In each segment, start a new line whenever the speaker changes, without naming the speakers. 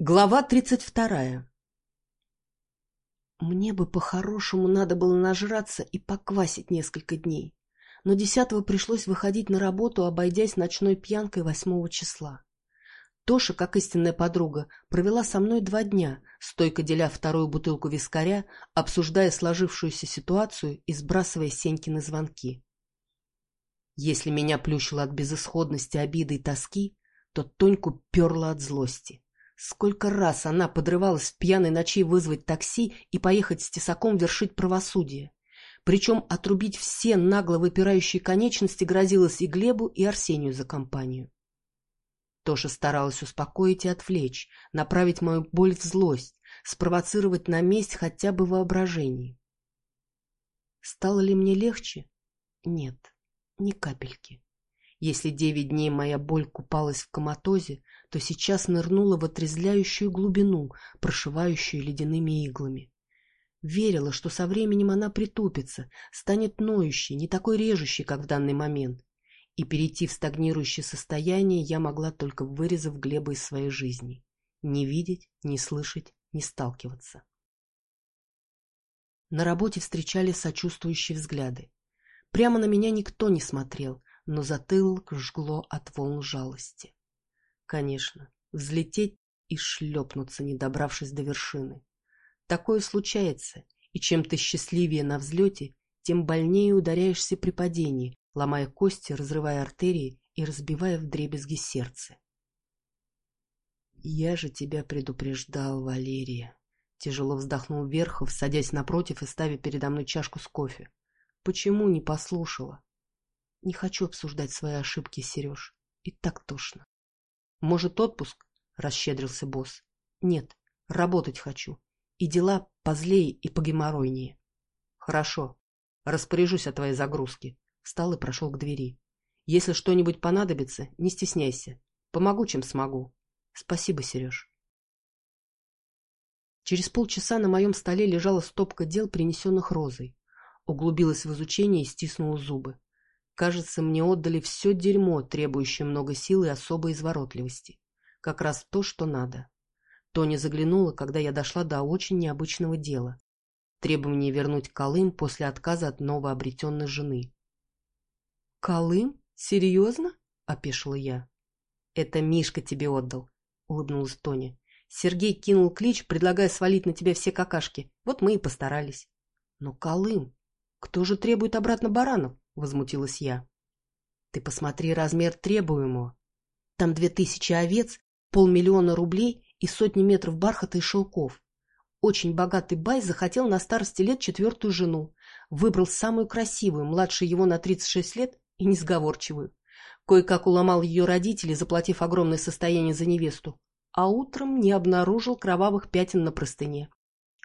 Глава тридцать вторая Мне бы по-хорошему надо было нажраться и поквасить несколько дней, но десятого пришлось выходить на работу, обойдясь ночной пьянкой восьмого числа. Тоша, как истинная подруга, провела со мной два дня, стойко деля вторую бутылку вискаря, обсуждая сложившуюся ситуацию и сбрасывая Сенькины звонки. Если меня плющило от безысходности, обиды и тоски, то Тоньку перло от злости. Сколько раз она подрывалась в пьяной ночи вызвать такси и поехать с тесаком вершить правосудие. Причем отрубить все нагло выпирающие конечности грозилось и Глебу, и Арсению за компанию. Тоша старалась успокоить и отвлечь, направить мою боль в злость, спровоцировать на месть хотя бы воображение. Стало ли мне легче? Нет, ни капельки. Если девять дней моя боль купалась в коматозе, то сейчас нырнула в отрезляющую глубину, прошивающую ледяными иглами. Верила, что со временем она притупится, станет ноющей, не такой режущей, как в данный момент. И перейти в стагнирующее состояние я могла только вырезав Глеба из своей жизни. Не видеть, не слышать, не сталкиваться. На работе встречали сочувствующие взгляды. Прямо на меня никто не смотрел, но затылок жгло от волн жалости. Конечно, взлететь и шлепнуться, не добравшись до вершины. Такое случается, и чем ты счастливее на взлете, тем больнее ударяешься при падении, ломая кости, разрывая артерии и разбивая вдребезги сердце. «Я же тебя предупреждал, Валерия», — тяжело вздохнул Верхов, садясь напротив и ставя передо мной чашку с кофе. «Почему не послушала?» Не хочу обсуждать свои ошибки, Сереж. И так тошно. Может, отпуск? Расщедрился босс. Нет, работать хочу. И дела позлее и погеморройнее. Хорошо. Распоряжусь о твоей загрузке. Встал и прошел к двери. Если что-нибудь понадобится, не стесняйся. Помогу, чем смогу. Спасибо, Сереж. Через полчаса на моем столе лежала стопка дел, принесенных Розой. Углубилась в изучение и стиснула зубы. Кажется, мне отдали все дерьмо, требующее много сил и особой изворотливости. Как раз то, что надо. Тоня заглянула, когда я дошла до очень необычного дела. Требование вернуть Колым после отказа от новообретенной жены. «Колым? Серьезно?» — опешила я. «Это Мишка тебе отдал», — улыбнулась Тоня. «Сергей кинул клич, предлагая свалить на тебя все какашки. Вот мы и постарались». «Но Колым? Кто же требует обратно баранов?» Возмутилась я. Ты посмотри размер требуемого. Там две тысячи овец, полмиллиона рублей и сотни метров бархата и шелков. Очень богатый бай захотел на старости лет четвертую жену. Выбрал самую красивую, младше его на 36 лет и несговорчивую. Кое-как уломал ее родителей, заплатив огромное состояние за невесту. А утром не обнаружил кровавых пятен на простыне.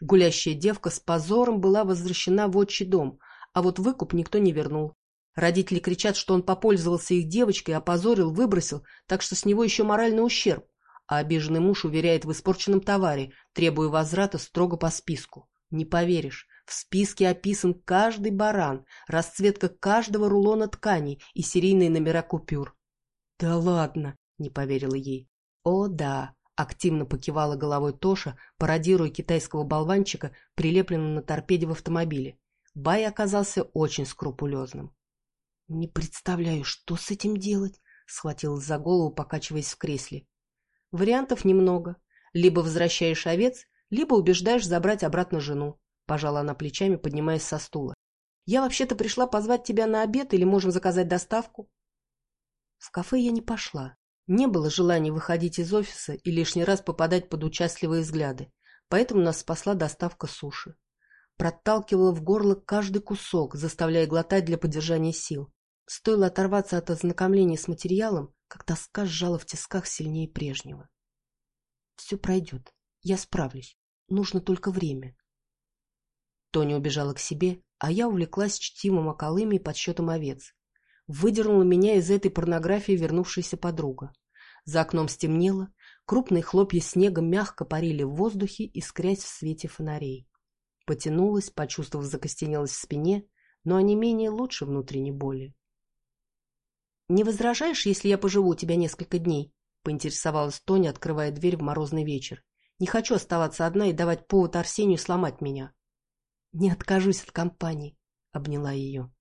Гулящая девка с позором была возвращена в отчий дом, а вот выкуп никто не вернул. Родители кричат, что он попользовался их девочкой, опозорил, выбросил, так что с него еще моральный ущерб. А обиженный муж уверяет в испорченном товаре, требуя возврата строго по списку. Не поверишь, в списке описан каждый баран, расцветка каждого рулона ткани и серийные номера купюр. «Да ладно!» — не поверила ей. «О, да!» — активно покивала головой Тоша, пародируя китайского болванчика, прилепленного на торпеде в автомобиле. Бай оказался очень скрупулезным. «Не представляю, что с этим делать», — схватилась за голову, покачиваясь в кресле. «Вариантов немного. Либо возвращаешь овец, либо убеждаешь забрать обратно жену», — пожала она плечами, поднимаясь со стула. «Я вообще-то пришла позвать тебя на обед или можем заказать доставку?» В кафе я не пошла. Не было желания выходить из офиса и лишний раз попадать под участливые взгляды, поэтому нас спасла доставка суши проталкивала в горло каждый кусок, заставляя глотать для поддержания сил. Стоило оторваться от ознакомления с материалом, как тоска сжала в тисках сильнее прежнего. Все пройдет. Я справлюсь. Нужно только время. Тоня убежала к себе, а я увлеклась чтимым о и подсчетом овец. Выдернула меня из этой порнографии вернувшаяся подруга. За окном стемнело, крупные хлопья снега мягко парили в воздухе, искрясь в свете фонарей. Потянулась, почувствовав закостенелость в спине, но не менее лучше внутренней боли. «Не возражаешь, если я поживу у тебя несколько дней?» поинтересовалась Тоня, открывая дверь в морозный вечер. «Не хочу оставаться одна и давать повод Арсению сломать меня». «Не откажусь от компании», — обняла ее.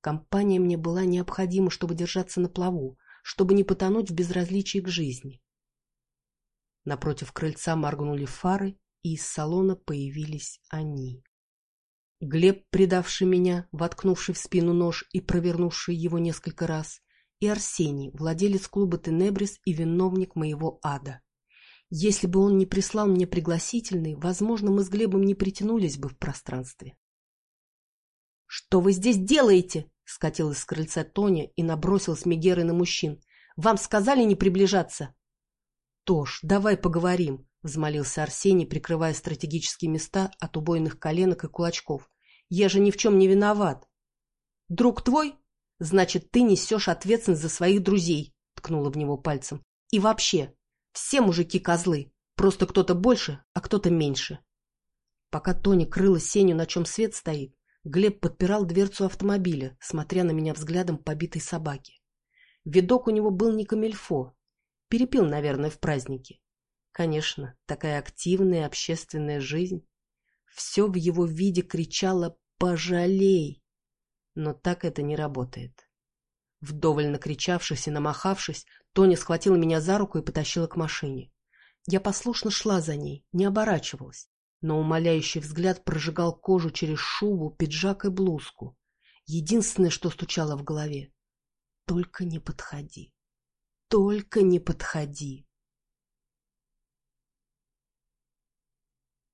Компания мне была необходима, чтобы держаться на плаву, чтобы не потонуть в безразличии к жизни. Напротив крыльца моргнули фары, и из салона появились они. Глеб, предавший меня, воткнувший в спину нож и провернувший его несколько раз, и Арсений, владелец клуба «Тенебрис» и виновник моего ада. Если бы он не прислал мне пригласительный, возможно, мы с Глебом не притянулись бы в пространстве. — Что вы здесь делаете? — скатилась с крыльца Тоня и набросилась Мегерой на мужчин. — Вам сказали не приближаться? — Тош, давай поговорим, — взмолился Арсений, прикрывая стратегические места от убойных коленок и кулачков. — Я же ни в чем не виноват. — Друг твой? Значит, ты несешь ответственность за своих друзей, — ткнула в него пальцем. — И вообще, все мужики козлы, просто кто-то больше, а кто-то меньше. Пока Тоня крыла Сеню, на чем свет стоит, Глеб подпирал дверцу автомобиля, смотря на меня взглядом побитой собаки. Видок у него был не камельфо. Перепил, наверное, в празднике. Конечно, такая активная общественная жизнь. Все в его виде кричало «пожалей!» Но так это не работает. Вдоволь накричавшись и намахавшись, Тоня схватила меня за руку и потащила к машине. Я послушно шла за ней, не оборачивалась но умоляющий взгляд прожигал кожу через шубу, пиджак и блузку. Единственное, что стучало в голове — только не подходи, только не подходи.